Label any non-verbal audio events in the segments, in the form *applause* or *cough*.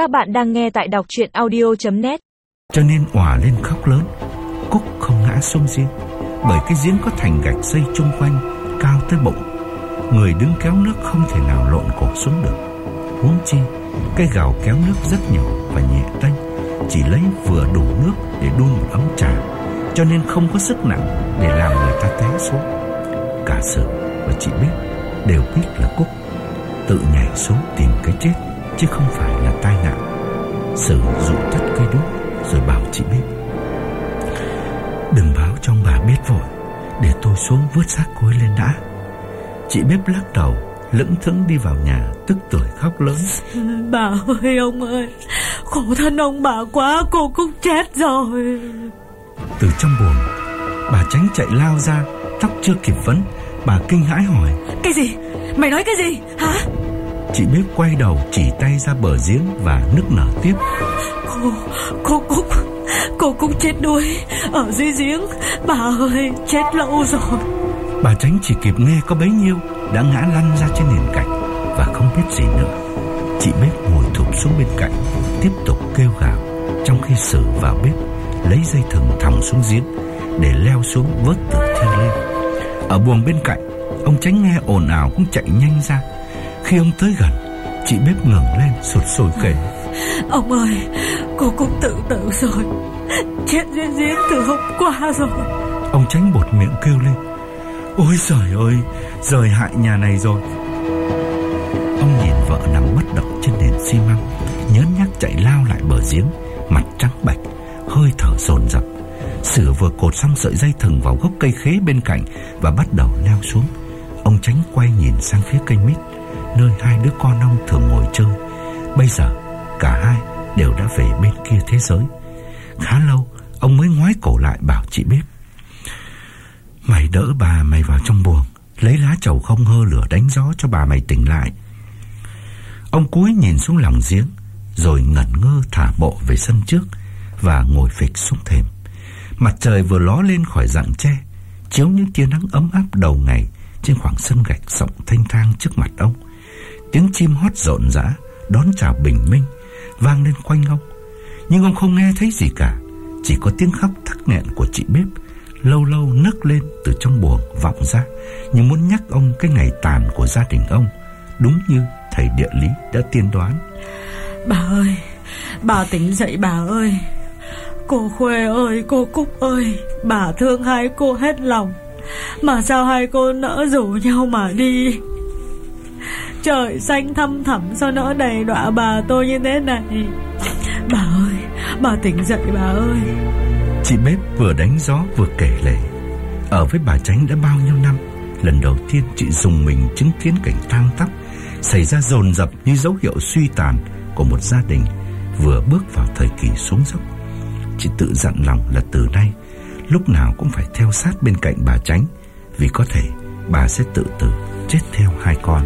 Các bạn đang nghe tại đọc chuyện audio.net Cho nên òa lên khóc lớn, Cúc không ngã xuống giếng, Bởi cái giếng có thành gạch xây chung quanh, Cao tới bụng. Người đứng kéo nước không thể nào lộn cổ xuống được. Huống chi, Cái gào kéo nước rất nhỏ và nhẹ tanh, Chỉ lấy vừa đủ nước để đun một ấm trà, Cho nên không có sức nặng Để làm người ta té xuống. Cả sự và chị biết Đều biết là Cúc Tự nhảy xuống tìm cái chết. Chứ không phải là tai nạn. Sử dụ tắt cây đuốc Rồi bảo chị biết. Đừng báo cho ông bà biết vội Để tôi xuống vớt xác cô ấy lên đã. Chị bếp lắc đầu Lững thững đi vào nhà Tức tuổi khóc lớn. *laughs* Bà ơi ông ơi Khổ thân ông bà quá Cô cũng chết rồi. Từ trong buồng Bà tránh chạy lao ra Tóc chưa kịp vấn. Bà kinh hãi hỏi. Cái gì? Mày nói cái gì? Hả Chị bếp quay đầu chỉ tay ra bờ giếng Và nức nở tiếp. Cô Cô Cúc Cô Cúc chết đuối Ở dưới giếng. Bà ơi chết lâu rồi. Bà tránh chỉ kịp nghe có bấy nhiêu Đã ngã lăn ra trên nền gạch Và không biết gì nữa. Chị bếp ngồi thụp xuống bên cạnh Tiếp tục kêu gào Trong khi Sử vào bếp Lấy dây thừng thòng xuống giếng Để leo xuống vớt tử thi lên Ở buồng bên cạnh Ông tránh nghe ồn ào cũng chạy nhanh ra Khi ông tới gần Chị bếp ngẩng lên sụt sùi kể Ông ơi Cô Cúc tự tử rồi. Chết dưới giếng từ hôm qua rồi. Ông tránh bột miệng kêu lên. Ôi trời ơi Rời hại nhà này rồi. Ông nhìn vợ nằm bất động trên nền xi măng Nhớ nhắc chạy lao lại bờ giếng Mặt trắng bạch Hơi thở dồn dập. Sử vừa cột xong sợi dây thừng vào gốc cây khế bên cạnh Và bắt đầu leo xuống. Ông tránh quay nhìn sang phía cây mít Nơi hai đứa con ông thường ngồi chơi. Bây giờ, cả hai đều đã về bên kia thế giới. Khá lâu, Ông mới ngoái cổ lại bảo chị bếp. Mày đỡ bà mày vào trong buồng, Lấy lá chầu không hơ lửa đánh gió cho bà mày tỉnh lại. Ông cúi nhìn xuống lòng giếng, Rồi ngẩn ngơ thả bộ về sân trước Và ngồi phịch xuống thềm. Mặt trời vừa ló lên khỏi rặng tre, Chiếu những tia nắng ấm áp đầu ngày trên khoảng sân gạch rộng thanh thang trước mặt ông, Tiếng chim hót rộn rã Đón chào bình minh, Vang lên quanh ông. Nhưng ông không nghe thấy gì cả, Chỉ có tiếng khóc thắc nghẹn của chị bếp Lâu lâu nấc lên từ trong buồng vọng ra, như muốn nhắc ông cái ngày tàn của gia đình ông, Đúng như thầy địa lý đã tiên đoán. Bà ơi, Bà tỉnh dậy bà ơi. Cô Khuê ơi, cô Cúc ơi, Bà thương hai cô hết lòng. Mà sao hai cô nỡ rủ nhau mà đi? Trời, xanh thăm thẳm, Sao nỡ đầy đọa bà tôi như thế này? Bà ơi, Bà tỉnh dậy bà ơi. Chị bếp vừa đánh gió vừa kể lể. Ở với bà Tránh đã bao nhiêu năm, Lần đầu tiên chị dùng mình chứng kiến cảnh tang tóc Xảy ra dồn dập như dấu hiệu suy tàn Của một gia đình Vừa bước vào thời kỳ xuống dốc. Chị tự dặn lòng là từ nay Lúc nào cũng phải theo sát bên cạnh bà Tránh, Vì có thể bà sẽ tự tử, Chết theo hai con.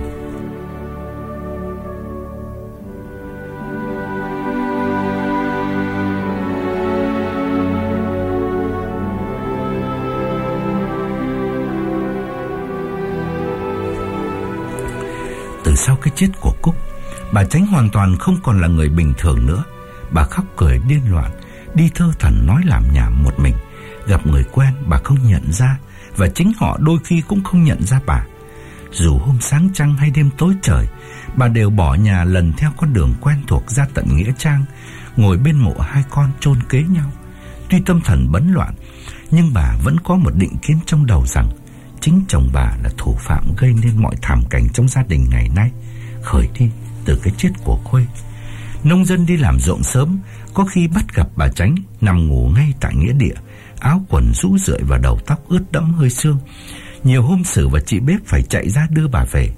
Từ sau cái chết của Cúc, Bà Tránh hoàn toàn không còn là người bình thường nữa. Bà khóc cười điên loạn, Đi thơ thần nói làm nhảm một mình. Gặp người quen bà không nhận ra Và chính họ đôi khi cũng không nhận ra bà. Dù hôm sáng trăng hay đêm tối trời, Bà đều bỏ nhà lần theo con đường quen thuộc ra tận Nghĩa Trang, Ngồi bên mộ hai con chôn kế nhau. Tuy tâm thần bấn loạn, Nhưng bà vẫn có một định kiến trong đầu rằng Chính chồng bà là thủ phạm gây nên mọi thảm cảnh trong gia đình ngày nay. Khởi đi từ cái chết của Khuê Nông dân đi làm ruộng sớm Có khi bắt gặp bà Tránh Nằm ngủ ngay tại nghĩa địa Áo quần rũ rượi và đầu tóc ướt đẫm hơi sương. Nhiều hôm Sử và chị bếp phải chạy ra đưa bà về.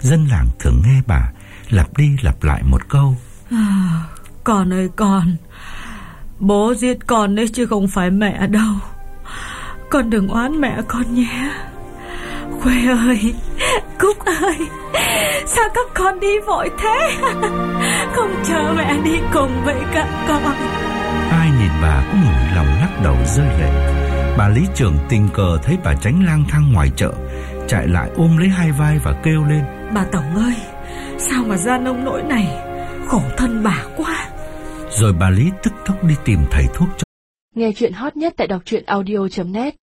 Dân làng thường nghe bà Lặp đi lặp lại một câu. À, Con ơi con Bố giết con đấy chứ không phải mẹ đâu. Con đừng oán mẹ con nhé. Quê ơi Cúc ơi Sao các con đi vội thế? Không chờ mẹ đi cùng với các con. Ai nhìn bà cũng ngủi lòng lắc đầu rơi lệ. Bà lý trưởng tình cờ thấy bà tránh lang thang ngoài chợ Chạy lại ôm lấy hai vai và kêu lên. Bà Tổng ơi Sao mà ra nông nỗi này? Khổ thân bà quá. Rồi bà Lý tức tốc đi tìm thầy thuốc cho. Nghe chuyện hot nhất tại đọc truyện audio.net